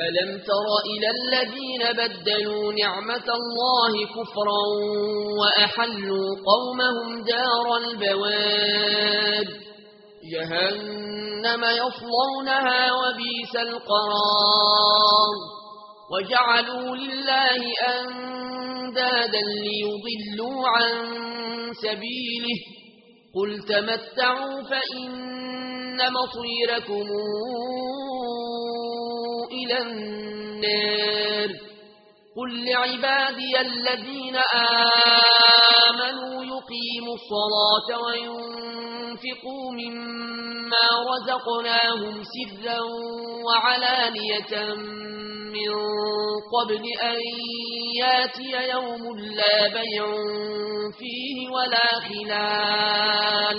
ألم تر إلى الذين بدلوا نعمة الله كفرا وأحلوا قومهم دار البواد جهنم يصلونها وبيس القرار وجعلوا لله أندادا ليضلوا عن سبيله قل تمتعوا فإن مصيركم إلى النار. قل لعبادي الذين آمنوا يقيموا الصلاة وينفقوا مما رزقناهم سرا وعلانية من قبل أن يأتي يوم لا بيع فيه ولا خلال.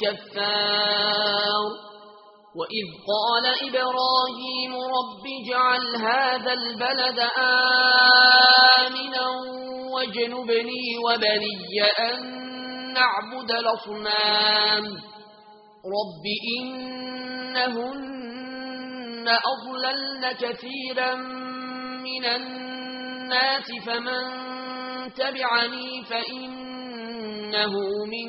كفار وإذ قال إبراهيم رب جعل هذا البلد آمنا واجنبني وبني أن نعبد الأصنام. رب إنهن أضللن كثيرا من الناس فمن تبعني فإنه من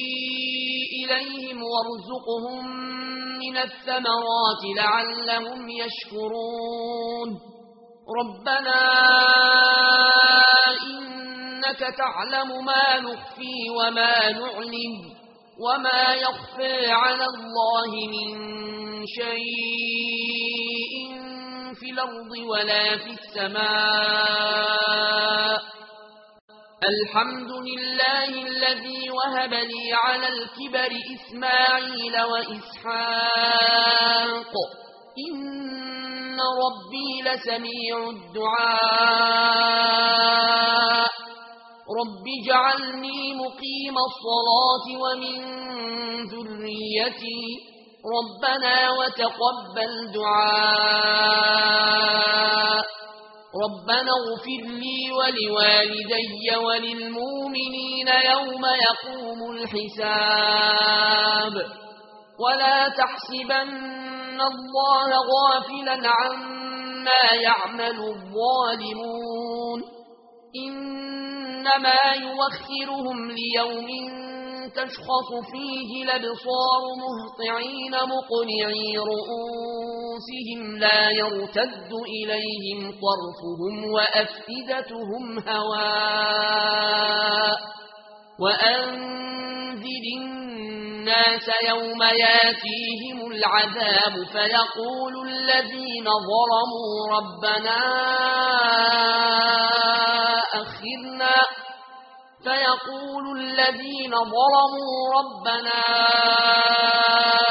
إليهم وارزقهم من الثمرات لعلهم يشكرون. ربنا إنك تعلم ما نخفي وما نعلم وما يخفي على الله من شيء في الأرض ولا في السماء. الحمد لله الذي وهب لي على الكبر إسماعيل وإسحاق إن ربي لسميع الدعاء. رب جعلني مقيم الصلاة ومن ذريتي ربنا وتقبل دعاء. ربنا اغفر لي ولوالدي وللمؤمنين يوم يقوم الحساب ولا تحسبن الله غافلا عما يعمل الظالمون إنما يوخرهم ليوم تشخص فيه لبصار مهطعين مقنعي رؤون أنفسهم لا يرتد إليهم طرفهم وأفئدتهم هواء وأنذر الناس يوم ياتيهم العذاب فيقول الذين ظلموا ربنا أخرنا فيقول الذين ظلموا ربنا أخرنا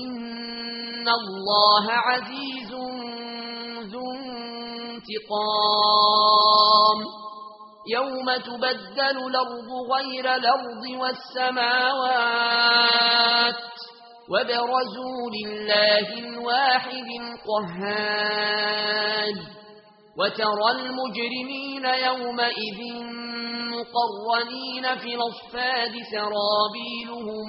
إن الله عزيز ذو انتقام يوم تبدل الأرض غير الأرض والسماوات وبرزوا لله الواحد القهاد وترى المجرمين يومئذ مقرنين في الأصفاد سرابيلهم